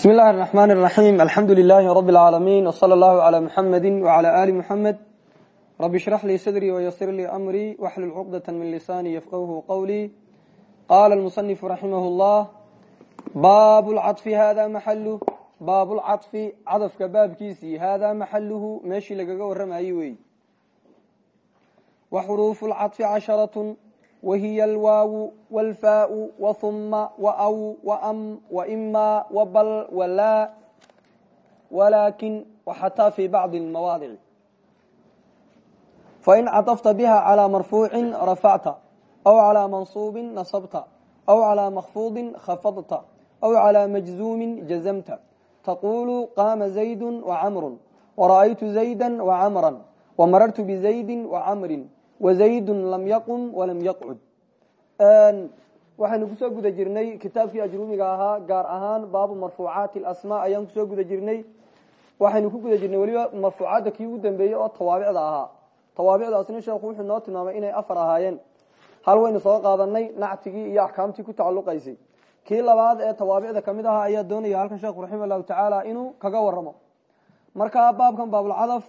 bismi اllahi الرحman الرaحيm alxamdu لilh rb العaalamiن وslى اllah عlى mحamedi وعlى ali mحamed rb اشhrx lii sadrي وysir lii أmrي wxlul cqdaة min lisani yfqhu qwlي qala الmuصنif raximah الlah bab اlcaطfi hada maxalu baab اlcaطfi cadafka baabkiisii hada maxaluhu meeshii lagaga waramaye wey wxruuf اlcaطfi caشharaة wahiy alwaaw wاlfaau wahuma waw waam waima wabal walaa walakin waxataa fi bacdi mawaadici fain caطafta biha calى marfuuci rafacta aw calى mansuubi nasabta aw calى makfuudi khafadta aw calى majzuumi jazamta taqulu qaama zaydu wacamru wara'aytu zayda wacamra wamarartu bizaydi wacamri wزaydu lam yaqum walam yaqcud waxaynu ku soo guda jirnay kitaabkii ajrumiga ahaa gaar ahaan baabu marfuucaati asma ayaan ku soo guda jirnay. Waxaynu ku guda jirnay weliba marfuucaadda kii ugu dambeeyey oo tawaabicda ahaa. Tawaabicdaasna sheekhu wuxuu noo tilmaamay inay afar ahaayeen. Hal waynu soo qaadanay nactigii iyo axkaamtii ku tacaluqaysay kii labaad ee tawaabicda ka mid ahaa ayaa doonaya halkan sheekhu raxima allahu tacaala inuu kaga waramo marka baabkan baabulcadaf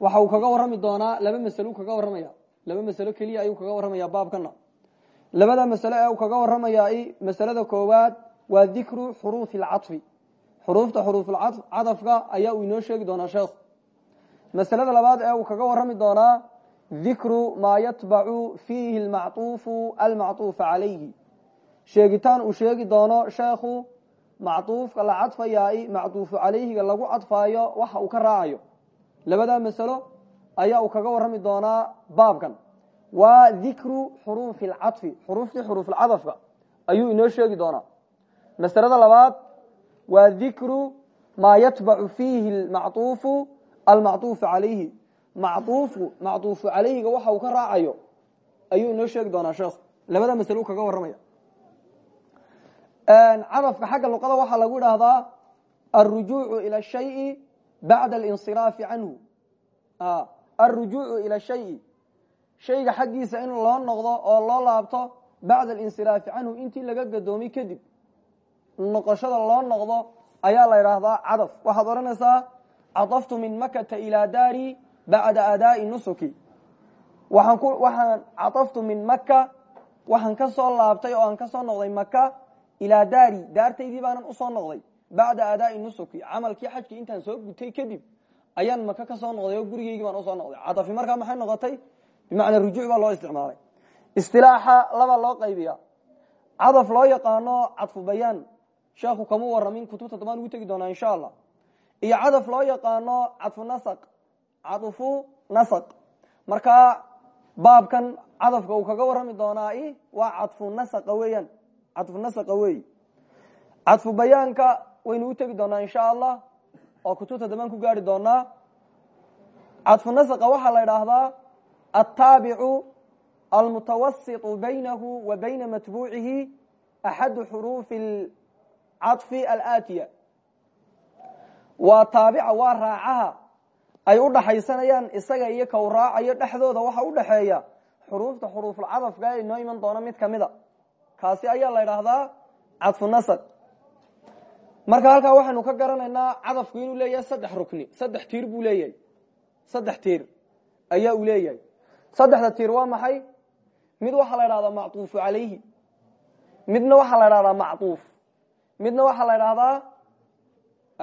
waxa uu kaga warami doonaa laba masalo kaga waramaya laba masalo keliya ayuu kaga warramayaa baabkana labada masalo ee uu kaga warramayaa masalada koowaad waa dikru xuruufi alcadfi xuruufta xuruufulcadf cadafka ayaa uu inoo sheegi doonaa sheekhu masalada labaad ee uu kaga warrami doonaa dikru maa yatbacu fiihi almactuufu almactuufa calayhi. Sheegitaan uu sheegi doono sheekhu mactuufka la cadfayaa i mactuufu calayhiga lagu cadfaayo waxa uu ka raacayo. Labadaa masalo ayaa uu kaga warami doonaa baabkan. Waa dikru xuruufi اlcaطfi xuruuftii xuruufulcadafka ayuu inoo sheegi doonaa. Masalada labaad waa dikru maa yatbacu fiihi macuufu almacuufu alayhi macuufku macuufu calayhiga waxa uu ka raacayo ayuu inoo sheegi doonaa sheekh labada masalo u kaga warramaya. Cadafka xagga luqada waxaa lagu idhaahdaa arujuucu ila shayi bacda alinsiraafi canhu. Ah alrujuucu ila shayi shayga xaggiisa in loo noqdo oo loo laabto bacda alinsiraafi canhu intii laga gadoomay kadib noqoshada loo noqdo ayaa la idhaahdaa cadaf. Waxaad odhanaysaa cadaftu min makata ilaa daari bacda adaa'i nusuki. Waxaan cadaftu min maka waxaan ka soo laabtay oo aan ka soo noqday maka ilaa daari. Daartaydii baanan u soo noqday bacda adaa'i nusuki. Camalkii xajkii intaan soo gutay kadib ayaan maka ka soo noqday oo gurigeygii baan u soo noqday. Cadafi markaa maxay noqotay? Bimacnaa rujuuc baa loo isticmaalay. Istilaaxa laba loo qaybiya cadaf loo yaqaano cadfu bayaan. Sheekhu kama waramin kutubta dambaan ugu tegi doonaa insha allah iyo cadaf loo yaqaano cadfu nasaq. Cadfu nasaq. Markaa baabkan cadafka uu kaga warrami doonaa waa cadfu nasaqa weeyaan. Cadfu nasaqa wey cadfu bayaanka waynu u tegi doonaa insha allah oo kutubta dambaan ku gaari doonaa cadfu nasaqa waxaa la idhaahdaa altaabicu almutawasitu baynahu wa bayna matbuucihi axadu xuruufi alcaطfi alaatiya. Waa taabica waa raacaha ay u dhaxaysanayaan isaga iyo kow raacayo dhexdooda waxa u dhaxeeya xuruufta xuruufulcadafka ee inoo iman doona mid kamida kaasi ayaa la idhaahdaa cadfu nasaq marka halkaa waxaanu ka garanaynaa cadafku inuu leeyahay saddex rukni saddex tiir buu leeyahay. Saddex tiir ayaa uu leeyahay. Saddexda tiir waa maxay? Mid waxaa la dhahdaa macuufu alayhi midna waxaa la dhahdaa macuuf midna waxaa la dhahdaa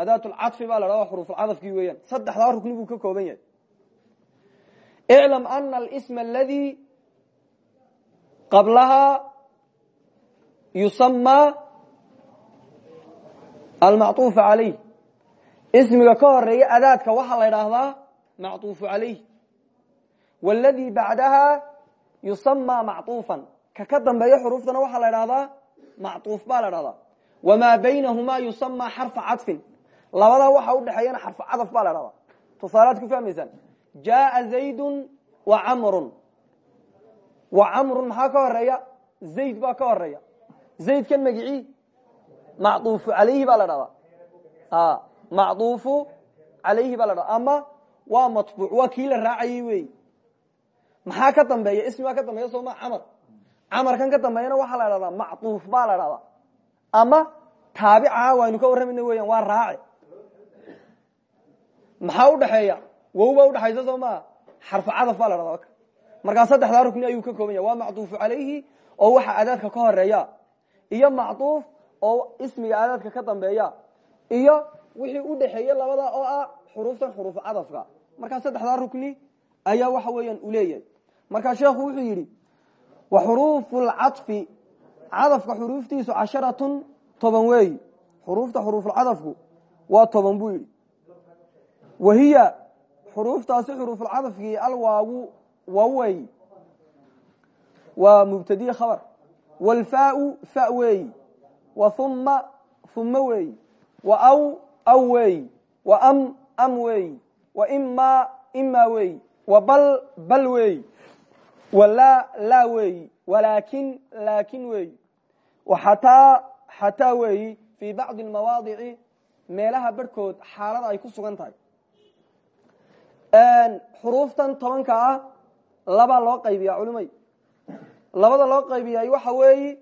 adaatulcafi baa la dhada xuruufucadafkii weeyaan. Saddexdaa rukni buu ka kooban yahay. Iclam ana alsma aladii qablahaa yusama almacuuf alayh. Ismiga ka horreeya adaadka waxaa la dhaahdaa macuufu alayh. Wladii bacdaha yusama macuufan ka ka dambeeya xuruuftana waxaa la dhahdaa macuuf baa la dhahdaa wamaa baynahumaa yusama xarfa cadfin labadaa waxa udhexeeyana xarfa cadaf baa la dhahdaa tusaalaad ku fahmaysaan. Jaaa zaydu wa camrun. Wa camrun maxaa ka horreeya zayd baa ka horreeya zaydkan magicii macuuf alayhi baa la dhahdaa. Macuufu alayhi baa ama waa matbuuc waa kii la raacayey wey. Maxaa ka dambeeya? Ismigaa ka dambeeya sooma camar. Camarkan ka dambeeyana waxa la dhahdaa macuuf baa la dhahdaa. Ama taabicaha waynu ka warramayna weyan waa raace maxaa udhaxeeya wow baa udhaxaysa soo maa xarfu cadaf baa la dhahdaa rukni ayuu ka kooban yaha waa macuufu calayhi oo waxa adaadka ka horreeya. Iyo macuuf oo ismiga adaadka ka dambeeya iyo wixii udhaxeeye labada oo ah xuruuftan xuruuf cadafka. Markaa saddexdaa rukni ayaa waxa weeyaan u leeyahay. Markaa sheekhu wuxuu yidhi wa xuruufu lcaطfi cadafka xuruuftiisu casharatun toban weeyi xuruufta xuruufulcadafku waa toban buu yidhi. Wahiya xuruuftaasi xuruufulcadafkii alwaawu waawey waa mubtadiye khabar. Wlfaau fa weeyi. wa uma uma weeyi wa am am weeyi wa ima ima weeyi wa bal bal laa weeyi walaakin laakin weeyi wa xataa xataa weeyi fii bacdi mawaadici meelaha barhkood xaalada ay ku sugan tahay. Xuruuftan tobanka ah labaa loo qaybiya culimay. Labada loo qaybiyay waxa weeyi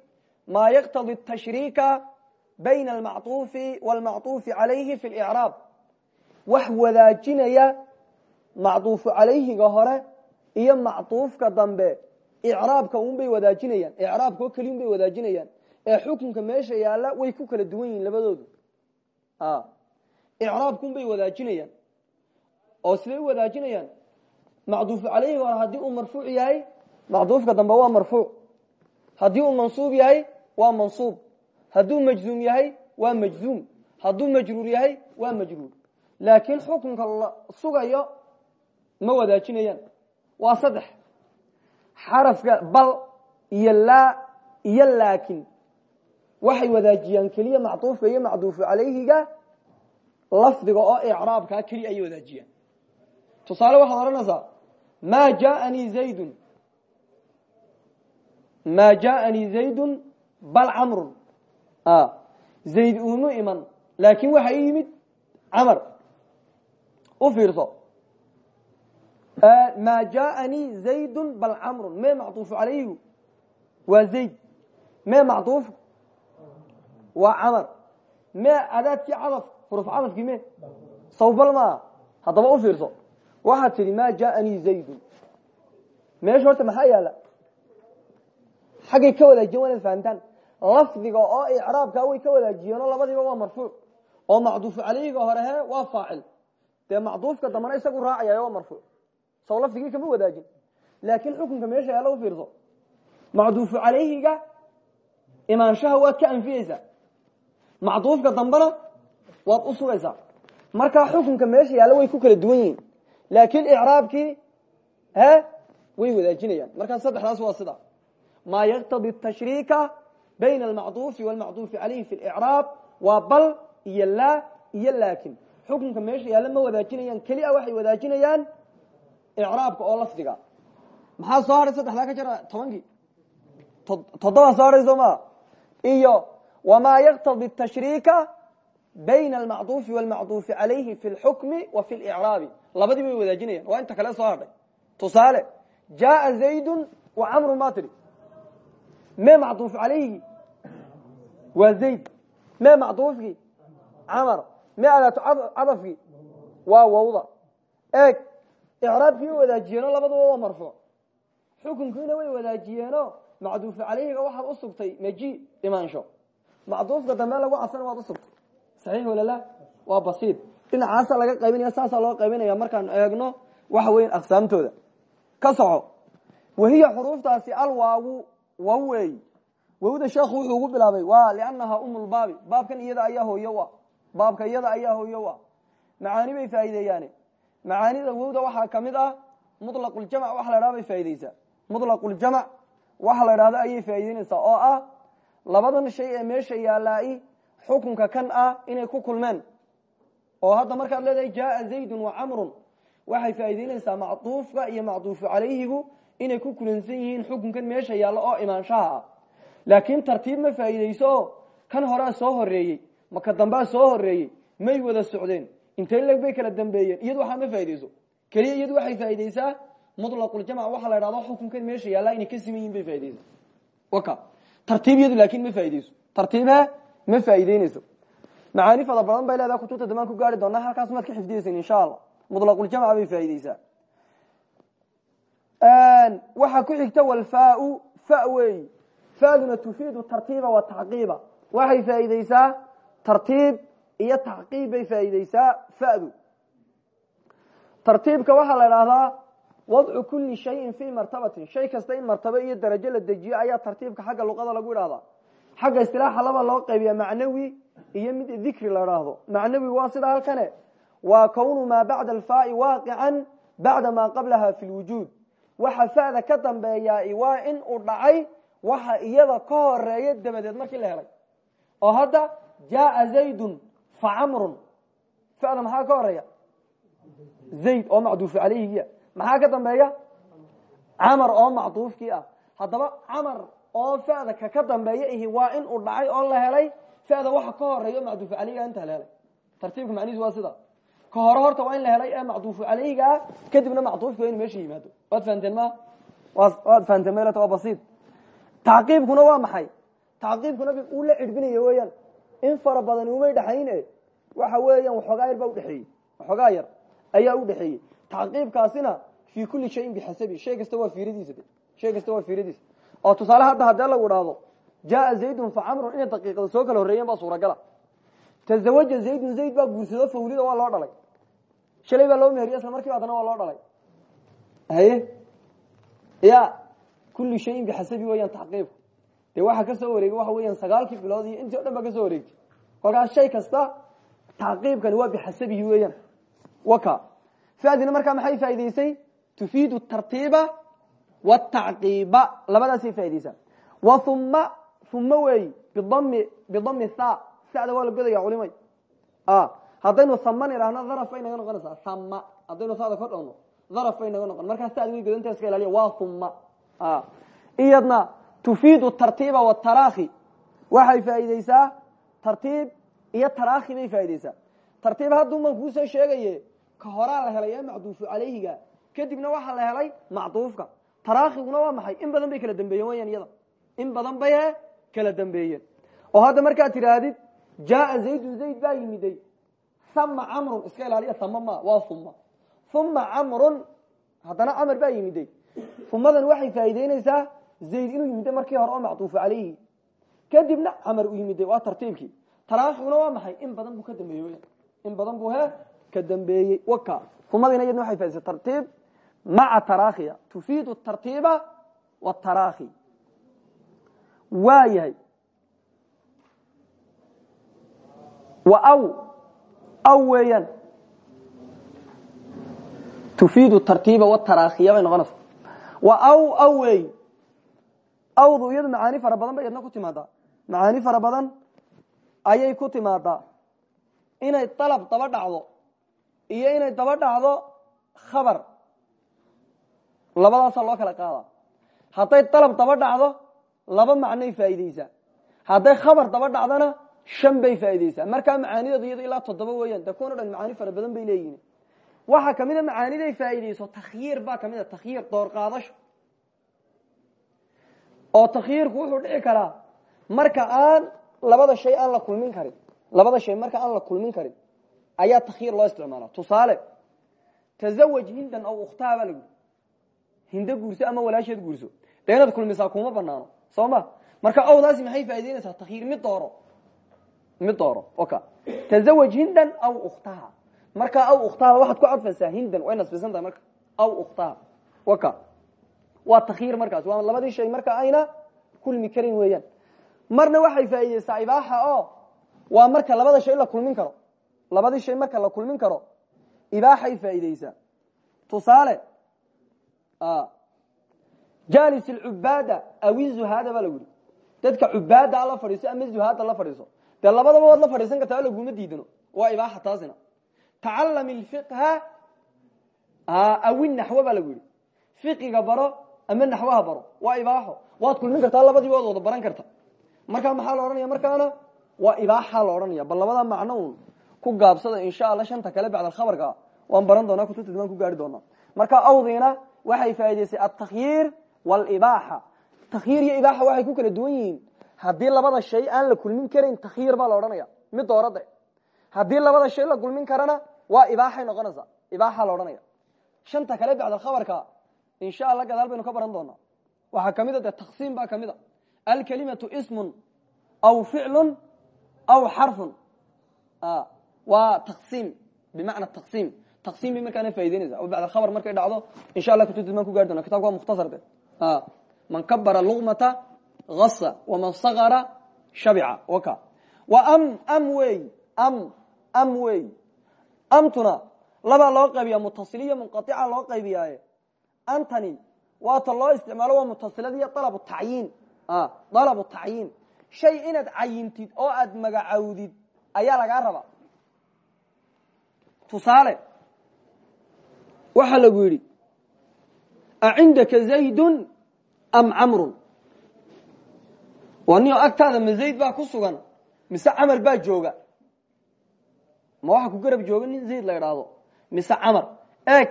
ma yktadi tashriika bayna almacuufi wاlmacuufi calayhi fi lcraab wax wadaajinaya macuufu calayhiga hore iyo macuufka dambe icraabka unbay wadaajinayaan icraabka oo keli unbay wadaajinayaan ee xukunka meesha yaalla way ku kala duwan yihiin labadoodu icraabka unbay wadaajinayaan oo siday u wadaajinayaan macuufu calayhiga hore haddii uu marfuuc yahay macuufka dambe waa marfuuc haddii uu mansuub waa mansuub. Hadduu majzuum yahay waa majzuum. Hadduu majruur yahay waa majruur. Laakiin xukunka la sugayo ma wadaajinayaan. Waa saddex. Xarafka bal iyo laa iyo laakin. Waxay wadaajiyaan keliya macduufka iyo macduufu calayhiga. Lafdiga oo icraabkaa keliya ayay wadaajiyaan. Tusaale waxaad odhanaysaa ma jaanii zaydun? Ma jaanii zaydun bal camrun zayd uumu iman laakin waxa i yimid camar u fiirso. Ma jaanii zaydun bal camrun me macduufu calayhigu waa zayd. Me macduufku waa camar me adaadkii cadaf xuruf cadafkii me sawbal maa haddaba u fiirso. Waxaad tidhi ma jaanii zaydun. Meesha horta maxaa yaalla xaggay ka wadaajiyen waa lafdiga oo icraabkaa way ka wadaajiyeenoo labadiiba waa marfuuc. oo macduufu calayhiga hore he waa faacil. Dee macduufka dambana isagu raacaya waa marfuuc. Saw lafdigii kama wadaajin. Laakiin xukunka meesha yaalla u fiirso. Macduufu calayhiga imaanshaha waad ka anfiyeysaa macduufka dambena waad u sugaysaa. Markaa meesha yaalla way ku kala duwan yihiin. Laakiin icraabkii he way wadaajinayaan. Markaa saddexdaas waa sida. Maa yaqtadi tashriika bayna almacduufi walmacduufi calayhi fi licraab waa bal iyo laa iyo laakin xukunka meesha yaalla ma wadaajinayaan keli a waxay wadaajinayaan icraabka oo lafdiga maxaa soo hadhay saddexdaa ka jira tobankii toddobaa soo hadhay soo maa iyo wamaa yaqtadi tashriika bayna almacduufi walmacduufi calayhi fi lxukmi wa fi licraabi labadii bay wadaajinayaan waa inta kale soo hadhay tusaale jaaa zaydun wa camrun baa tidhi me macduuf calayhigi waa zayd. Me macduufkii camar. Me adaatu cadafkii waa wawda. Eeg icraabkii way wadaajiyeenoo labaduba waa marfuuc xukunkiina way wadaajiyeenoo macduufu calayhiga waxaad u sugtay maji imaansho. Macduufka dambe lagu casana waad usugtay saxiix walala waa basiid. Dhinacaasa laga qaybinaya saasaa loo qaybinaya markaan eegno waxa weyan aqsaamtooda. Ka soco. Wahiya xuruuftaasi alwaawu waw weeyi wawda sheekhu wuxuu ugu bilaabay waa liannahaa umulbaabi baabkan iyada ayaa hooyo wa baabka iyada ayaa hooyo wa macaani bay faa'iideeyaane. Macaanida wowda waxaa ka mid ah muطlaquljamc waxa la dhahda bay faaideysaa muطlaquljamc waxa la dhahda ayay faa'ideynaysaa oo ah labadan shay ee meesha yaalaai xukunka kan ah inay ku kulmeen. Oo hadda markaad leedahay jaaa zaydun wa camrun. Waxay faa'ideynaysaa macduufka iyo macduufu calayhigu inay ku kulansan yihiin xukunkan meesha yaalla oo imaanshaha ah laakiin tartiib ma faa'iideyso kan horaa soo horeeyey maka dambaa soo horeeyey may wada socdeen. Intay leg bay kala dambeeyeen? Iyadu waxaa ma faaideyso keliya iyadu waxay faaideysaa muطlaquljamc waxa la dhahdo xukunkan meesha yaalla inay ka siman bay faaideysaa waka. Tartiib iyadu ma faaideyso tartiibhe ma faa'iideyneyso macaani fada badan bay leedahay kutubta damaan ku gaari doonaa halkaas maad ka xifdiyeysan insha allah muطlaquljamca bay faa'iideysaa waxaa ku xigta walfaau fa wey faduna tufiidu tartiiba wa tacqiiba waxay faa'iideysaa tartiib iyo tacqiib bay faa'iideysaa fadu tartiibka waxaa la idhaahdaa wadcu kuli shayin fii martabatin shay kasta in martabo iyo darajo la dejiyo ayaa tartiibka xagga luqada lagu idhahdaa xagga istilaaxa laba loo qaybiya macnawi iyo mid dikri la idhaahdo macnawi waa sida halkane waa kownu maa bacda alfaai waaqican bacda maa qablaha fi lwujuud waxa fada ka dambeeyaa waa in uu dhacay waxa iyada ka horreeya dabadeed markii la helay. Oo hadda jaaa zaydun fa camrun fada maxaa ka horreeya? Zayd oo macduufu calayhigiia maxaa ka dambeeya? Camar oo macduufkii ah. Haddaba camar oo fada ka dambeeya ihi waa in uu dhacay oo la helay. Fada waxa ka horreeya o macduufu calayhiga la helay. Tartiibka macnihiis waa sida. Ka hore horta waa in la helay ee macduufu calayhiga ah kadibna macduufki waa inu meesha yimaado. Waad fahanteen ma? Waad fahanteen maylata waa basiid tacqiibkuna waa maxay? Tacqiibkuna uu la cidhbinaya weeyaan. In fara badani umay dhexayne waxa weeyaan waxoogaa yar baa udhexeeyey waxoogaa yar ayaa udhexeeyey tacqiibkaasina fii kuli shayin bixasabi shay kasta waa fiiradiisa shay waa fiiradiisa. Oo tusaale hadda haddee lagu dhahdo jaaa zaydun fa camrun inay daqiiqada soo kala horreeyeen baa suuragala. Tazawaja zaydun zayd baa guursado fawlida waa loo dhalay. Shalay baa loo meheriya isla markiiba haddana waa loo dhalay. Haye? Ya kuli shayin bixasabi weeyaan tacqiibku dee waxaa ka soo wareegay waxa weeyaan sagaalkii bilood iyo intii o dhan baa ka soo wareegtay. Shay kasta tacqiibkani waa bixasabihi weeyaan. Waka. Fadina markaa maxay faa'idaysay tufiidu tartiiba wataciiba labadaasay faa'idaysaa wa uma uma weeyi bidami bidami tha. Sada waa la culimay. Haddaynu haman idhaahno dharaf bay naga noqonaysaa. Hama haddaynu sada kor dhowno dharaf bay naga noqon. Markaa sad way godanta iska ilaaliya. Waa uma iyadna tufiidu tartiiba watarakhi waxay faa'iideysaa tartiib iyo tarakhi bay faa'iideysaa tartiib hadduu man kuusoo sheegaye ka horaa la helay macduufu calayhiga kadibna waxaa la helay macduufka. Tarakhiguna waa maxay? In badan bay kala dambeeyeen iyada. In badan bay he kala dambeeyeen. Oo hadda markaad tidhaahdid jaaa zaydun zayd baa yimiday. Hama camrun iska ilaaliya hama ma waa uma uma camrun baa yimiday umadan waxay faa'iideyneysaa zayd inuu yimiday markii hore oo macduufu calayhi. Kadibna camar u yimiday waa tartiibkii. Tarakhiguna waa maxay? In badan buu ka dambeeyey. In badan buu he ka dambeeyey. Waka umadina iyadna waxay faidisay tartiib maca tarakhiya tufiidu tartiiba watarakhi waa yahay wa aw. Aw weeyaan. Tufiidu tartiiba watarakhiya bay noqonaysa wa aw wey awdu iyadu macaani fara badan bay iyadna ku timaadaa. Macaani fara badan ayay ku timaadaa. Inay dalab daba dhacdo iyo inay daba dhacdo khabar. Labadaasaa loo kala qaada. Hadday dalab daba dhacdo laba macnoy faa'iideysaa hadday khabar daba dhacdona shan bay faa'iideysaa markaa macaanideedu iyado ilaa toddoba weeyaan. De kuwan o dhan macaani fara badan bay leeyihiin waxaa ka mid a macaaniday faa'iideyso takhyiir baa ka mid a takhyiir door qaadasho oo takhyiirku wuxuu dhici karaa marka aan labada shay aan la kulmin karin labada shay marka aan la kulmin karin ayaa takhyiir loo isticmaala tusaale tazawaj hindan aw ukhtaha baa lagu hindo guurso ama walaasheed guurso. Dee inaad kulmisaa kuma banaano soo ma? Marka awdaasi maxay faa'ideynaysaa takhyiir mid dooro mid dooro oka tazawaj hindan aw ukhtaha marka aw ukhtaha waxaad ku cadfaysaa hindan way nasbisan tahay marka. Aw ukhtaha waka. Waa takhyiir markaas waa labadii shay marka ayna kulmi karin weeyaan. Marna waxay faa'iideysaa ibaaxa oo waa marka labada shay la kulmin karo. Labadii shay marka la kulmin karo ibaaxay faa'iideysaa. Tusaale jalis cubaada aw zuhaada baa lagu yihi dadka cubaada la fadhiiso ama zuhaada la fadhiiso. Dee labadaba waad la fadhiisan kartaa laguma diidano waa ibaaxa taasina tacalam fiqha aw naxwo baa lagu yihi fiqiga baro ama naxwaha baro? Waa ibaaxo waad kulmin kartaa labadiiba waad wada baran karta markaa maxaa la odhanaya markaana? Waa ibaaxa la odhanaya bal labada macno un ku gaabsada insha alla shanta kale bacd alkhabarka waan baran doonaa kutubta dimaan ku gaari doonaa. Marka awdiina waxay faa'idaysay altakhyiir waalibaaxa takhyiir iyo ibaaxa waxay ku kala duwan yihiin. Haddii labada shay aan la kulmin karayn takhyiir baa la odhanaya mid doorade haddii labada shay la kulmin karana waa ibaaxay noqonaysaa ibaaxa la odhanaya shanta kale bacdalkhabarka insha allah gadaal baynu ka baran doonaa. Waxaa ka mid a dee taqsiim baa ka mid a alkalimatu ismun aw ficlun aw xarfun. Waa taqsiim bimacna taqsiim. Taqsiim bay markaana faa'ideynaysa oo bacd alkhabar markay dhacdo insha allah kutubta maan ku gaari dona kitabka waa mukhtasar de man kabara luqmata hasa waman sagara shabica waka wa am am wey am am amtuna labaa loo qaybiya mutasiliya munqaica loo qaybiyaaye. Antani waata loo isticmaalo waa mutasiladiiyo alabu tacyiin. Dalabu tacyiin. Shay inaad cayintid oo aad magacawdid ayaa lagaa rabaa. Tusaale waxaa lagu yidhi acindaka zaydun am camrun? Waa nio agtaada ma zayd baa ku sugan mise camar baa jooga ma waxa ku garab jooga nin zayd la idhaahdo mise camar. Eeg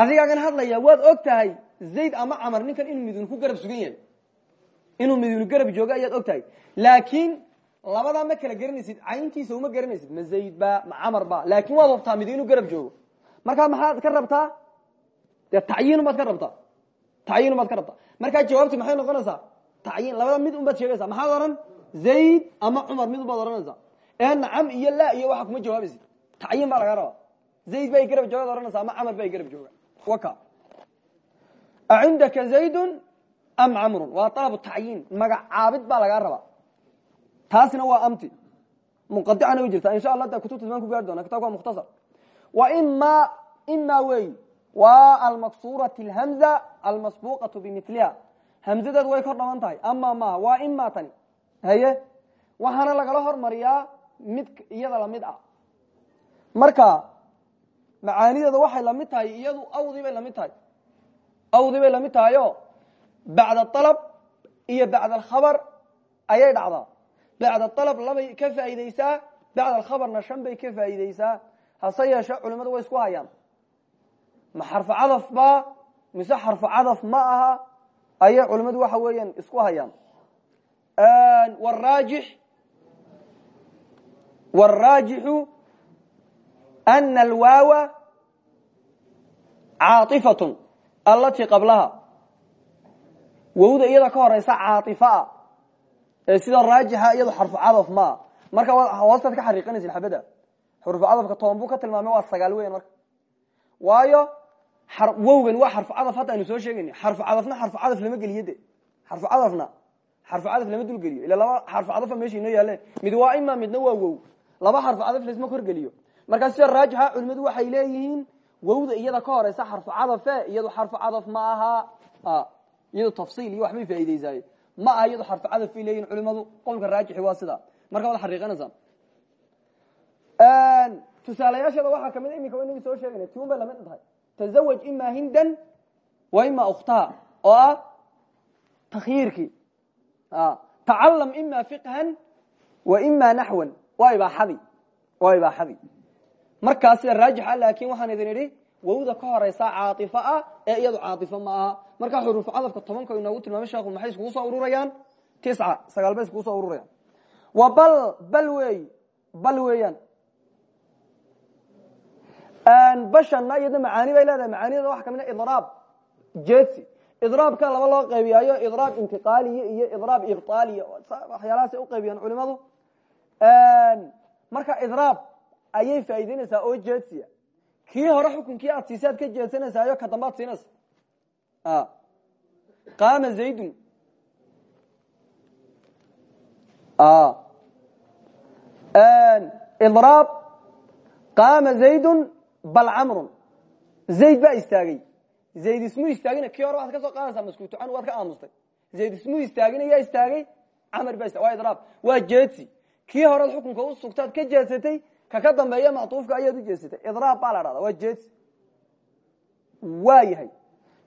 adigaagan hadlaya waad og tahay zayd ama camar ninkan inuu midun ku garab sugan yahay. Inuu midun garab jooga ayaad og laakiin labadaa ma kala garanaysid cayntiisa uma garanaysid ma zayd ba ma camar ba. Laakin waad hubtaa mid inuu garab joogo. Markaa maxaad ka rabtaa? Dee tacyiin baad ka rabtaa. Tacyiin baad ka rabtaa. Markaa jawaabti maxay noqonaysaa? Tacyiin labada mid un baad sheegaysaa. Maxaad ohan zayd ama cumar mid un baad ohanaysaa ee nacam iyo la iyo waxa kuma jawaabaysid tacyiin baa lagaa rabaa. Zayd ba garab joogaad ohanaysaa ama camar ba garab jooga waka. Acindaka zaydun am camrun? Waa alabu tacyiin. Magacaabid baa lagaa rabaa. Taasina waa amti. Munqaicana way jirtaa. Insha allah da kutubta imaan ku gaari doona kitabka waa mukhtasar. Wa ima ima wey. Waa almaksurati alhamza almasbuqatu bimiliha hamzadeed way kor dhaban tahay. Ama maha waa ima tani. Haye? Waxaana lagala hormariyaa mid iyada la mid ah. Marka macaanideeda waxay la mid tahay iyadu awdii bay la mid tahay. Awdii bay la mid tahayo bacda alab iyo bacda alkhabar ayay dhacdaa. Bacd alab labay ka faa'iideysaa bacd alkhabarna shan bay ka faa'iideysaa hase yeeshe culimadu way isku hayaan. Ma xarfu cadaf ba mise xarfu cadaf ma aha ayay culimadu waxa weeyaan isku hayaan. Waraajix wاraajixu ana alwaawa caaطifatun allatii qablaha wowda iyada ka horeysa caaطifaa ee sida raajixa iyado xarfu cadaf maa marka hoostaad ka xariiqanaysid xabada xurfu cadafka toban buu ka tilmaamay waa sagaal weyan marka waayo wowgan waa xarfu cadaf hadda aynu soo sheegayni xarfu cadafna xarfu cadaf lama geliyo de xarfu cadafna xarfu cadaf lama dulgeliyo ila laba xarfu cadafa meesha inoo yaale mid waa ima midna waa wow laba xarfu cadaf laisma korgeliyo markaa sida raajixa culimadu waxay leeyihiin wowda iyada ka horeysa xarfu cadafe iyado xarfu cadaf ma aha iyado tafsiil iyo waxbay faa'ideysaaye ma aha iyado xarfu cadaf bay leeyihiin culimadu qowlka raajixi waa sida. Marka waad xariiqanaysaa tusaalayaasheeda waxaa ka mid iminka inagi soo sheegayna tiun bay la mid tahay. Tazawaj ima hindan wa ima ukhtaha oo ah takhyiirkii tacalam ima fiqhan wa ima naxwan waa ibaaxadii waa ibaaxadii markaas sida raajixa laakin waxaan idin idhi wowda ka horeysa caaifo ah ee iyadu caaifo ma aha. Markaa xuruufu cadafka tobanka inoogu tilmaamay sheekhu maxay iskugu soo ururayaan tisca sagaal bay iskugu soo ururayaan. Wa bal bal wey bal weeyaan. Bashana iyadna macaani bay leedahay. Macaanideda waxa ka mid a idraab jesi idraabka laba loo qaybiyaayo idraab intiqaaliya iyo idraab ibطaaliya waxyaalahaasay uqaybiyaan culimadu marka idraab ayay faa'ideynaysaa oo jeedsiya. Kii hore xukunkii aad siisaad ka jeedsanaysayo ka dambaad siinaysa. Qaama zaydun. Idraab qaama zaydun bal camrun. Zayd baa istaagay. Zayd ismu istaagina kii hore waxaad ka soo qaadaysaa maskuutu can waad ka aamustay zayd ismu istaagina yaa istaagay camar baa waa idraab waa jeedsi kii horead xukunka u sugtaad ka jeedsatay ka ka dambeeya mactuufka ayaad u jeedsatay idraab baa la dhahda waa jeedsi waa yahay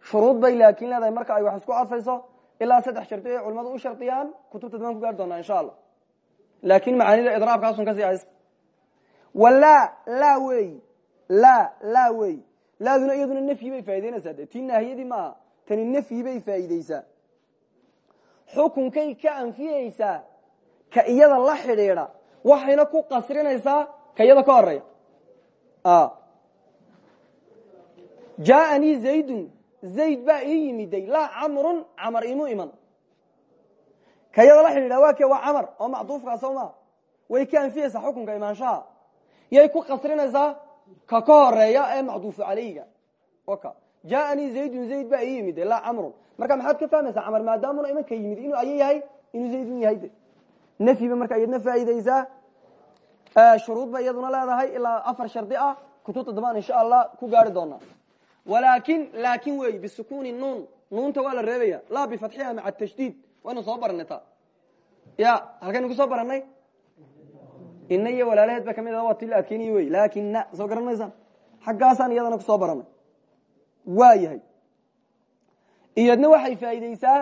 shuruud bay laakin leedahay marka ay wax isku cadfayso ilaa saddex shardi ay culimadu u shardiyaan kutubta dibaan ku gaari doonaa insha allah laakin macaanida idraabkaasun ka sii haysta. Wala la wey. La la wey. Laaduna iyaduna nafyi bay faa'ideynaysaa de tii naahiyadii tani nafyi bay faa'iideysaa xukunkay ka anfiyeysaa ka iyada la xidhiidha waxayna ku qasrinaysaa ka iyada ka horreeya jaaanii zaydun zayd baa yimiday laa camrun camar imu iman. Ka iyada la xidhiidha waa ke waa camar oo macduufkaa soo maa way ka anfiyeysaa xukunka imaanshaha. Ku qasrinaysaa ka ka horreeya ee macduufu calayga. Ka jaaanii zaydun zayd baa ii yimid laa marka maxaad ka fahmaysaa camar maadaamuna imanka yimid inuu aya yahay inuu zaydun yahay nafyiba marka iyadna faa'iideysaa shuruud ba iyaduna leedahay ilaa afar shardi ah kutubta dambaan insha allah ku gaari doonaa walaakin laakin wey bisukuni nuun. Nuunta waa la reebaya laa bifatxiha maca tashdiid waynu soo baranay ta. Ya halkaynu ku soo baranay ina iyo walaalaheed ba ka mid a waa ti la adkeynay wey. Laakina soo garan maysaan xaggaasaan iyadana ku soo baranay waa yahay iyadna waxay faa'iideysaa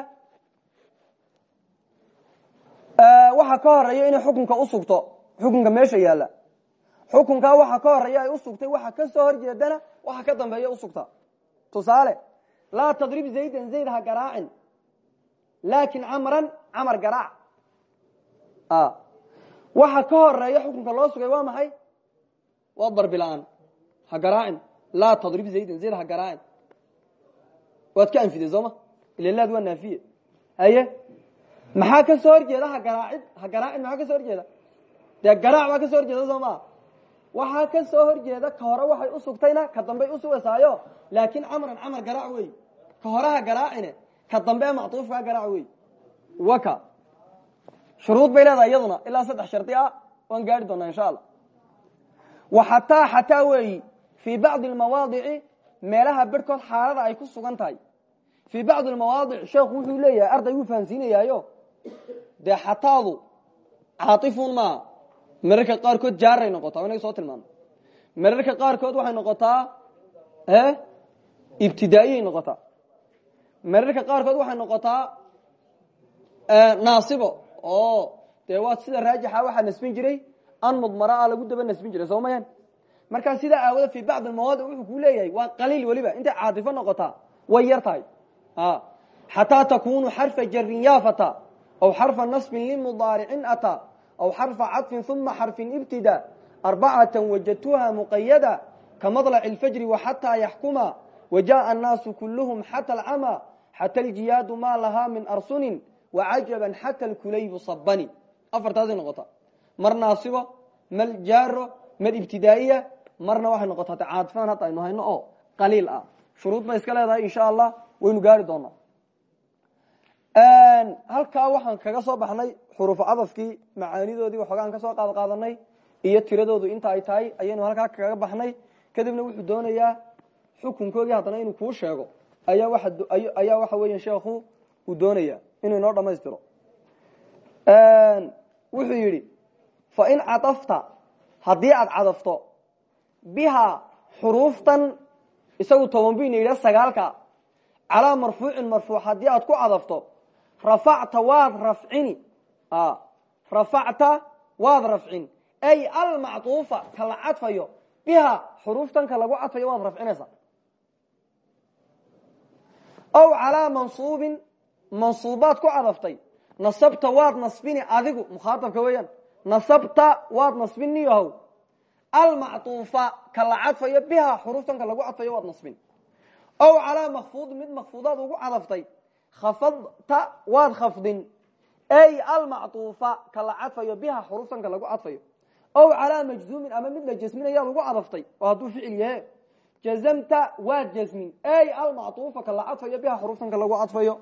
waxa ka horreeya inay xukunka usugto xukunka meesha yaalla. Xukunkaa waxa ka horreeya ay usugtay waxa ka soo horjeedana waxa ka dambeeya usugta tusaale laa tadrib zaydan zayd ha garaacin. Laakin camran camar garaac. Waxa ka horreeya xukunka loo sugay waa maxay? Waa darbi la'aan. Ha garaacin. Laa tadrib zaydan zayd ha garaacin. Waad ka anfiday sooma ilalaad waa naafiye. Haye maxaa ka soo horjeeda? Ha garaacid ha garaacid maxaa ka soo horjeeda? Dee garaac baa ka soo horjeeda soo maa ka soo horjeeda ka hore waxay usugtayna ka dambey usugaysaayo laakin camran camar garaac wey. Ka hore ha garaacine ka dambe macduufkaa garaac wey. Waka. Shuruud bay leedahay iyaduna ilaa saddex shardi ah waan gaari doonaa insha allah. Wa xataa xataa weeyi fii bacdi lmawaadici meelaha berhkood xaalada ay ku sugan tahay. Fii bacdi lmawaadic sheekhu wuxuu leeyahay arday wuu fahansiinayaayo dee xataadu caaifun maaha mararka qaarkood jaaray noqotaa inaga soo tilmaano mararka qaarkood waxay noqotaa ibtidaa'iyay noqotaa. Mararka qaarkood waxay noqotaa naasibo oo dee waa sida raajixa waxaa nasbin jiray an mudmaraa lagu daba nasbin jiray soo mayan markaa sidaa aawada fii bacdi mawaadic wuxuu kuu leeyahay waa qaliil weliba intay caatifo noqotaa way yar tahay. Xataa takunu xarfa jarin aw xarfa nasbin limudaaricin ataa aw xarfa cadfin uma xarfin ibtida arbacatan wajadtuha muqayada ka madlaci اlfajri waxataa yaxkuma wajaءa annaasu kuluhum xata alcama xata aljiyaadu maa lahaa min arsunin wacajaban xata alkulaybu sabani afartaasay noqota mar naasibo mar jaaro mar ibtidaaiya marna waxay noqotaa caadfaan hadda aynu hayno oo qaliil ah shuruud bay iska leedahay insha allah waynu gaari doonaa halkaa waxaan kaga soo baxnay xuruufu cadafkii macaanidoodii waxoogaan ka soo qaad qaadanay iyo tiradoodu inta ay tahay ayaynu halkaa kaga baxnay. Kadibna wuxuu doonayaa xukunkoogii haddana inuu kuu sheego. Ayaa waxa weya sheekhu uu doonaya inuu inoo dhamaystiro wuxuu yidhi fain cadafta haddii aad cadafto bihaa xuruuftan isagu toban bu ina yidha sagaalka calaa marfuucin marfuuc haddii aad ku cadafto rafacta waad rafcini. Rafacta waad rafcin. Ay almacduufa ka la cadfayo biha xuruuftan ka lagu cadfayo waad rafcinaysaa. Ow calaa mansuubin mansuubaad ku cadaftay. Nasabta waad nasbini adigu mukhaatabka weeyaan. Nasabta waad nasbini yahow. Almacduufa ka la cadfayo biha xuruuftan ka lagu cadfayo waad nasbin. Ow calaa makfuudin mid makfuudaad ugu cadaftay khafadta waad khafdin. Ay almacduufa ka la cadfayo biha xuruuftanka lagu cadfayo. Ow calaa majzuumin ama mid la jasminayaa lagu cadaftay oo hadduu ficil yahe jazamta waad jasmin. Ay almacduufa ka la cadfayo biha xuruuftanka lagu cadfayo.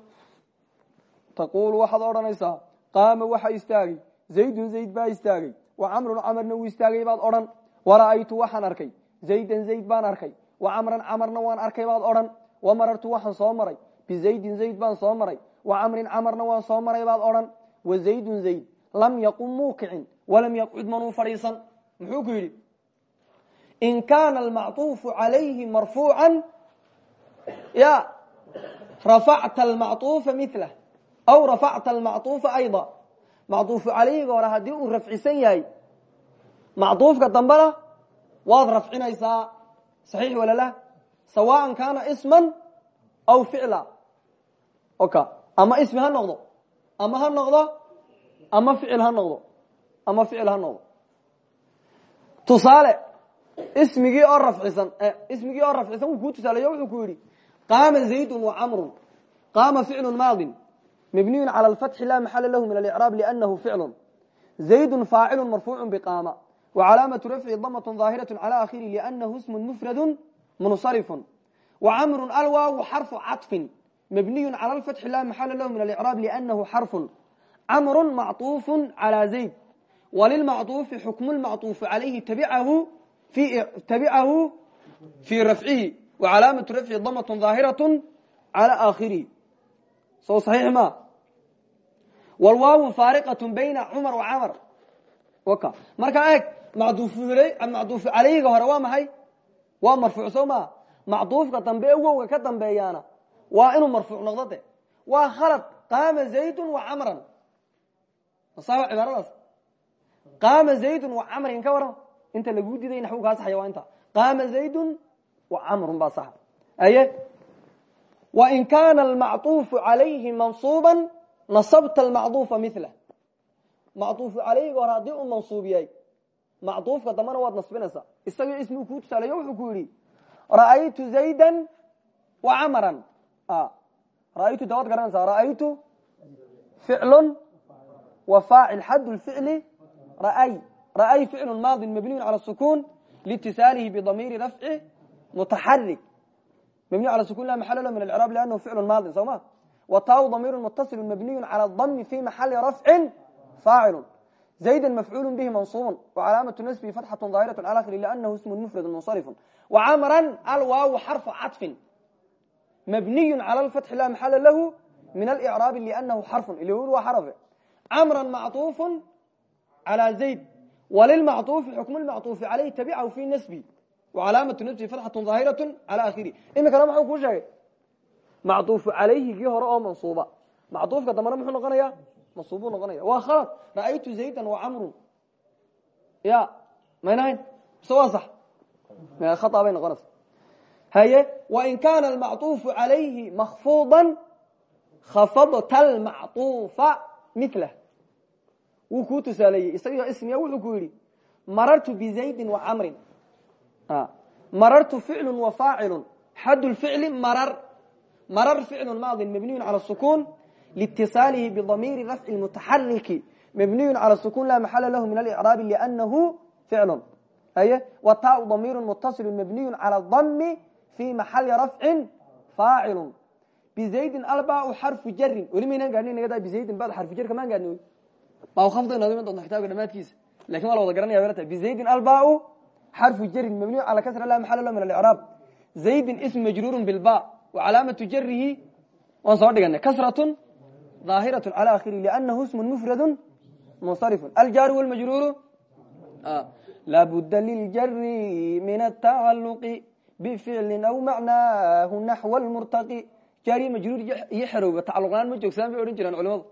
Taquulu waxaad odhanaysaa qaama waxa istaagay. Zaydun zayd baa istaagay. Wa camrun camarna wuu istaagay baad odhan. Wara'aytu waxaan arkay. Zaydan zayd baan arkay. Wa camran camarna waan arkay baad odhan. Wa marartu waxaan soo maray bizaydin zayd baan soo maray. Wa camrin camarna waan soo maray baad odhan. Wa zaydun zayd lam yaqum muu kicin walam yaqcud manuu fadhiisan. Muxuu ku yidhi in kaana almacuufu alayhi marfuuca ya rafacta almacuufa mila aw rafacta almacuufa ayda. Macuufu alayhiga hore haddii uu rafcisan yahay macuufka dambena waad rafcinaysaa. Saxiix walala sawaan kaana isman aw ficla oka ama ismi ha noqdo ama ha noqdo ama ficil ha noqdo ama ficil ha noqdo tusaale ismigii oo rafcisan ismigii oo rafcisan wuu kuu tusaaleeyo wuxuu ku yidhi qaama zaydun wa camrun qaama ficlu maadin mabniyu calى اlfatxi la maxala lahu min alicraab lianahu ficlu zaydun faacilu marfuucu biqaama wacalaamatu rafci damaة ظaahiraة calى akhiri lianahu ismu mufradu munsarifu wacamru alwaawu xarfu caطfin mabniyu calى اlfatxi la maxala lahu min alicraab lianahu xarfu camru macطuufu calى zayd walilmacطuufi xukmu lmacطuufu calayhi tabicahu fii rafcihi wacalaamatu rafci damaة ظaahiraة calى akhirihi so صaxiix ma wlwaawu faariqaة bayna cumar wa camr waka markaa eeg macduufu calayhiga hore waa maxay waa marfuuc soo maa macduufka dambe e wowga ka dambeeyaana waa inuu marfuuc noqdo de waa khalad. Qaama zaydu wa camran. Masaa cibaaradaas. Qaama zaydun wa camrin ka waran inta laguu diday naxwu kaa saxaya waa inta. Qaama zaydun wa camrun baa saxa. Aye wain kaana almacطuufu calayhi mansuuba nasabta almacduufa milah macduufu calayhiga hore haddii uu mansuub yahay macduufka dambana waad nasbinaysaa. Isagoo ismigu kuu tusaaleeyo wuxuu ku yidhi ra'aytu zayda wa camran ra'aytu dawaad garanaysaa ra'aytu ficlu wa faacil xad lficli ra'ay ra'ay ficlu maadin mabniyu calى sukun liitisaalihi bidamiiri rafci mutaxarik mbni alى sukun la maxal lah min acraab lanahu ficlu maadin soo ma wataau damiiru mutasilu mabniyu calى dami fi maxali rafcin faacilu zayda mafcuulu bihi mansuubun wacalaamatu nasbihi fatxatu ظaahiraة calى akhiri lanahu ismu mufradu munsarifu wacamran alwaawu xarfu caطfin mabniyu calى lfatxi la maxala lahu min alicraabi lanahu xarfun il waa xarafe camra macطuufu calى zayd walilmacطuufi xukmu lmacطuufi calayh tabicahu fi nasbi wcalaamatu nafsihi fatxatu ظaahiraة calى akhiri imikana maxuu kuu sheegay macduufu calayhi kii hore oo mansuuba macduufka dambana muxuu noqonaya mansuub buu noqonaya waa khalad ra'aytu zayda wa camrun ya maynahayn mise waa sax khaa bay noqonaysa haye wain kaana almacuufu alayhi mahfuuda khafadta lmacuufa milah wuu kuu tusaaleeyey. Isagio ismiya wuxuu ku yidhi marartu bizaydin wa camrin marartu ficlu wa faacilu xad lficli marar. Marar ficlu maadin mabniyun cala sukuun liitisaalihi bidamiiri rafci mutaxariki mabniyun cala sukun laa maxala lahu min alcraabi lnahu ficlu haye wa taau damiiru mutasilu mabniyu cala dami fii maxali rafcin faacilu bizaydin albau xarfu jarin weli maynan gaadhin inaga daa bizaydin bad xarfu jarka maan gaadhin wey baa u khafda inooga iman doonta kitabka dhamaadkiisa laakiin waa la wada garanaya bela tahay bizaydin albau xarfu jarin mabniyu cala kasra la maxala lo min alicraab zaydin ism majruurun bilba wa calaamatu jarihi waan soo dhiganay kasratun daahiratu cala akhirihi liannahu ismun mufradun munsarifun aljaaru walmajruuru labuda liljari min atacaluqi bificli aw macnaahu naxw lmurtaqi jaariy majruur iyo xerowga tacaluqlaan ma joogsadaan bay odhan jiraan culimadu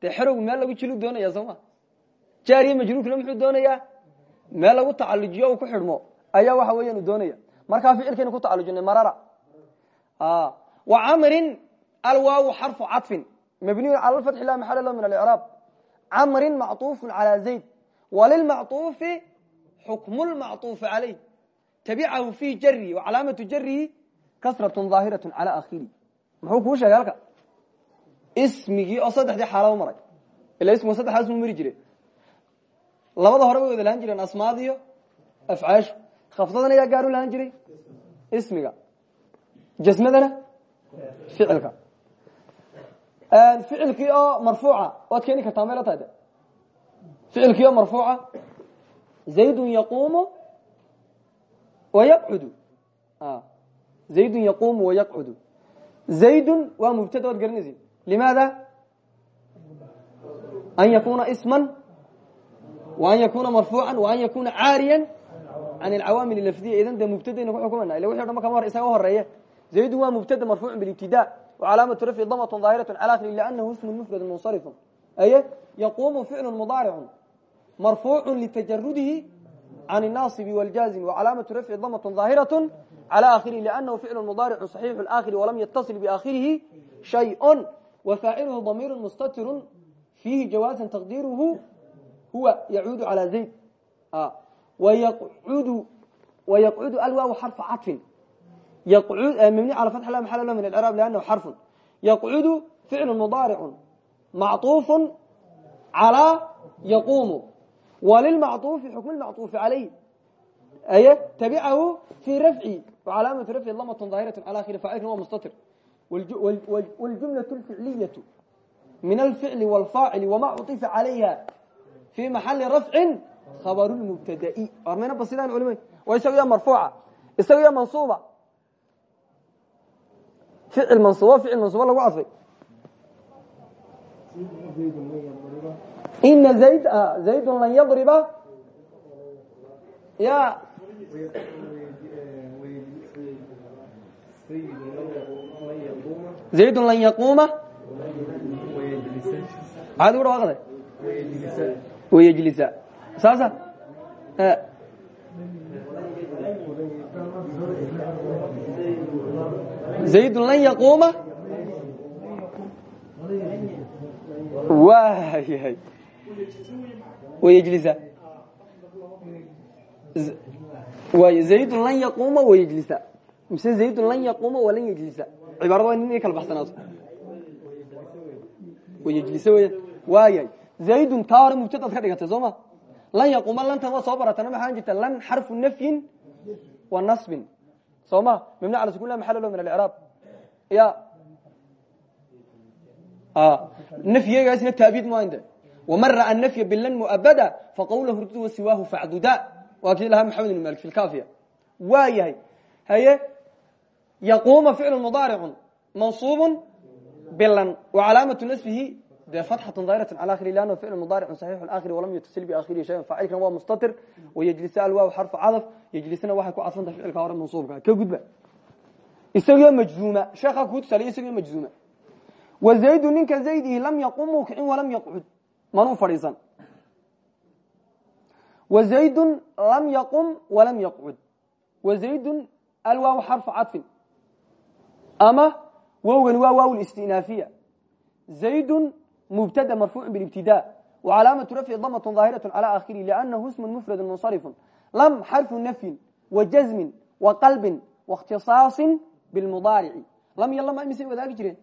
dee xerowga meel lagu jilu doonaya soo ma jaariye majruurkuna muxuu doonayaa meel lagu tacalujiyo u ku xidhmo ayaa waxa weeyaan u doonaya markaa ficilkaynu ku tacalujinay marara wa camrin alwaawu xarfu caطfin mabniyu calى lfatxi la maxala lahu min alicraab camrin macطuufu calى zayd walilmacطuufi xukmu lmacطuufi calayh tabicahu fi jari calaamatu jarihi kasratu daahiratu cala akhiri. Muxuu kuu sheegay halka? Ismigii oo saddexdii xaalo maray. Ila ismigu saddexdaas mu mari jire labada hore way wada lahaan jireen asmaadiyo afcaashu khafdadana yaa gaar u lahaan jiray? Ismiga. Jasmadana? Ficilka. Ficilkii oo marfuuca waad keeni kartaa meel tahay de. Ficilkii oo marfuuca zaydun yaquumu wayaqcudu zaydun yaquumu wayaqcudu zaydun waa mubtada waad garanaysi limaada an yakuna isman wa an yakuna marfuuca wa an yakuna caariya can alcawaamil lafdiya idan de mubtadayna ku xukumayna ila wixi o dhan marka hor isaga horeeye zaydun waa mubtada marfuucu bilibtida wcalaamatu rafci damatun daahiraة calى akhiri lanahu ismu mufradu munsarifu aye yaquumu ficlu mudaaricu marfuucu litajarudihi can الnaصibi wاljaazimi wcalaamatu rafci damatun daahiraة calى akhirihi lanahu ficlu mudaaricu صaxiixu اlآkhiri walam yataصil biakhirihi shayء wafaaciluhu damiiru mustatiru fiihi jawaasan taqdiiruhu huwa yacuudu calaa zayd wayaqcudu wayaqcudu alwaaw xarfa caطfin mبني على فتح لا محل له من العراب لأنه حرف يقعد فعل مضارع معطوف على يقوم وللمعطوف حكم المعطوف عليه أي تبعه في رفعه وعلامة رفع ضمة ظاهرة على آخر فاعل هو مستتر والجملة الفعلية من الفعل والفاعل وما عطف عليها في محل رفع خبر المبتدئ أرمينا بصيران علمي ويسوي مرفوعة يسوي منصوبة ficil mansuubo ficil mansuubo lagu cadfay ina zayd zaydun lan yadriba. Ya. Zaydun lan yaquuma maxaad ugu dhawaaqday wayjlisa saasa zaydun lan yaquuma waayahay wayjlisa waay zaydun lan yaquuma wayjlisa mise zaydun lan yaquuma walan yejlisa cibaarada waa nin kala baxsanaato wayjlisa weya waayahay zaydun taa hore mubtadaad ka dhigatay soo ma lan yaquuma lantan waa soo baratana maxaan jirta lan xarfu nafyin wa nasbin soo ma mabni ala sukun la maxal lo min alcraab ya nafyigaasna taabid mande waman ra'a nafya bilan muabada faqawlahu rud wasiwaahu facduda waa kii lahaa maxamed ibn malik fi lkafiya waa yahay haye yaquuma ficlu mudaaricun mansuubun bilan wacalaamatu nasbihi de fatxatun daahiratan cala akhiri lannahu ficlu mudaaricun saxiixu akhiri walam yatasil biakhirihi shayan faacilkan waa mustatir wayejlisa alwaaw xarfu cadaf yejlisna waxay ku cadfantahay ficilka hore mansuubka ka gudba isagoo majzuuma sheekhaa kuu tusaaliya isagoo majzuuma wa zaydu ninka zaydihi lam yaqum muu kicin walam yaqcud manuu fadhiisan wa zaydun lam yaqum walam yaqcud wa zaydun alwaaw xarfu cadfin ama wowgani waa waaw listinaafiya zaydun mubtada marfuucu bilibtida wacalaamatu rafci damat daahiraة calى akhirihi lanahu ismu mufradu munsarifu lam xarfu nafyin wa jazmin wa qalbin waاkhtisaaصi bilmudaarici lam iyo lama imisay wadaagi jireen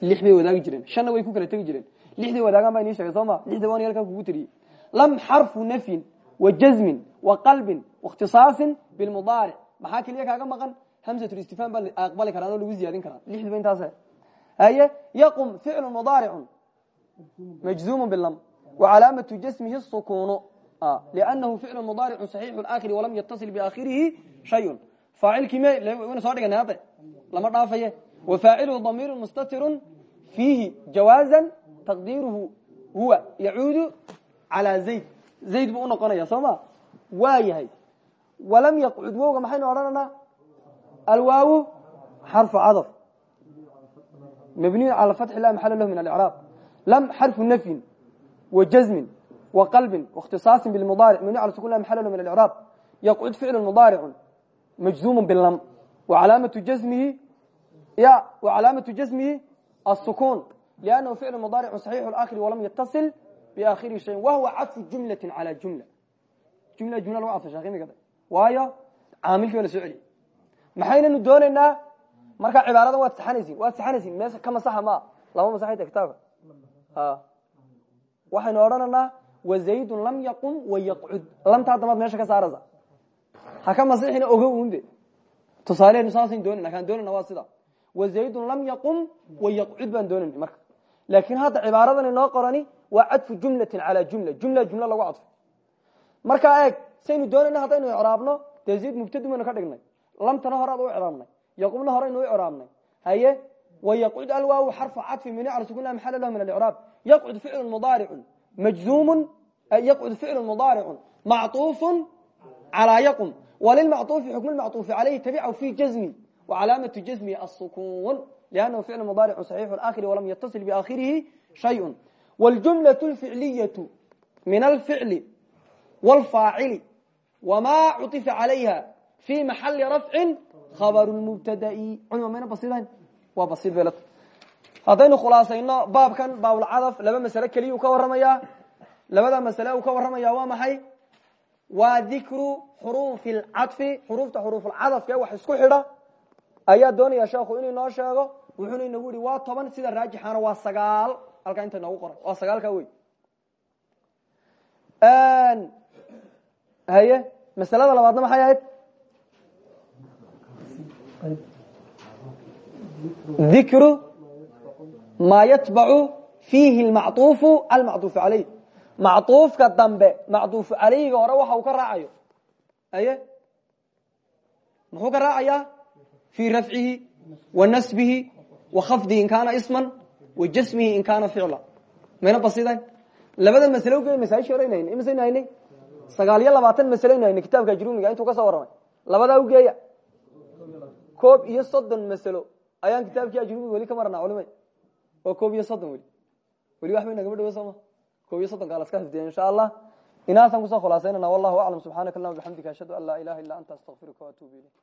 lix bay wadaagi jireen shanna way ku kala tegi jireen lixday wadaagaan baa inii sheegay soo ma lixda waan halkan kugu tiriyey lam xarfu nafyin wa jazmin wa qalbin waاkhtisaaصin bilmudaaric maxaa keliya kaaga maqan hamsatulistifhaam baa aqbali karaan oo lagu ziyaadin karaa lixdiba intaas haye yaqum ficlu mudaaricun majzuumu bilam wacalaamatu jasmihi sukunu liannahu ficlu mudaaricu saxiixu aakhiri walam yatasil biaakhirihi shayun faacilkii m waynu soo dhigana hadde lama dhaafaye wa faaciluhu damiiru mustatirun fiihi jawaazan taqdiiruhu huwa yacuudu calaa zayd. Zayd buu unoqonaya soo ma? Waa yahay. Walam yaqcud wowga maxaynu odhanaynaa alwaawu xarfu cadaf. Mabniyu cala fatxi la maxala lahu min alcraab lam xarfu nafyin wa jazmin wa qalbin waاkhtisaasin bilmudaaric mabniyu ala sukun la maxala lahu min alcraab yaqcud ficlu mudaaricun majzuum bilam wacalaamatu jamihi ya wacalaamatu jasmihi asukun liannahu ficlu mudaaricu saxiixu akhiri walam yatasil biaakhirihi shayin wahuwa cadfu jumlati cala jumla jumla jumla lagu cadfa shaakimiga waayo caamilkii baa la soo celiyey maxaynanu doonaynaa markaa cibaarada waad saxanaysin waad saxanaysin meesha ka masaxa maa lama masaxayta kitaabka waxaynu odhanaynaa wazaydun lam yaqum wayaqcud lamtaa damaad meesha ka saaraysa ha ka masixina ogo unde tusaalehenu saasaynu doonayna kaan doonayna waa sida wazaydun lam yaqum wayaqcud baan doonayna marka laakiin hadda cibaaradan inoo qorani waa cadfu jumlatin calaa jumla jumla jumla lagu cadfo markaa eeg saynu doonayna haddaynu icraabno dee zayd mubtadi baynu ka dhignay lamtana horaad u icraabnay yaqumna horaynu u icraabnay haye wayaqcud alwaaw xarfu cadfi mini cala sukun la maxala lahu min alcraab yaqcud ficlu mudaaricun majzuumun yaqcud ficlu mudaaricun macطuufun calaa yaqum walilmacطuufi xukmu lmacطuufi calayhi tabicahu fi jazmi wacalaamatu jazmi asukun liannahu ficlu mudaaricu saxiixu akhiri walam yatasil biaakhirihi shayun wاljumlaة اlficliyatu min alficli wاlfaacili wma cuطifa calayha fi maxali rafci khabar mubtadai culima mayna basidayn waa basiid beelata haddaynu khulaasayno baabkan baabulcadaf laba masale keliyuu ka warramaya labada masale uu ka warramaya waa maxay waa dikru xuruufi lcadfi xuruufta xuruufulcadafka ee wax isku xidha ayaa doonaya sheekhu inuu inoo sheego wuxuuna inagu yihi waa toban sida raajixaana waa sagaal halkaa inta noogu qoran waa sagaalka wey haye masalada labaadna maxay ahayd dikru maa yatbacu fiihi lmacطuufu almacطuufu calayh macطuufka dambe macطuufu calayhiga hore waxa uu ka raacayo aye muxuu ka raacayaa fii rafcihi wa nasbihi wa khafdihi in kaana isman wa jasmihi in kaana ficla mayna basidan labada masle uge masaaishii hore inayna imisaynu haynay sagaal iyo labaatan masle aynu haynay kitaabka ajrumiga intuu ka soo warramay labadaa ugeeya koob iyo soddon masalo ayaan kitaabkii ajrumiga weli ka marnaa culimay waa koob iyo soddon weli weli waxbay nagama dhawo sooma koob iyo soddonkaa laska xifdiya insha allah inaasaan ku soo khulaasaynana wallahu aclam subxaanaka allahuma bixamdika ashhadu an laa ilaha illa anta astaqfiruka waatuubu ilayk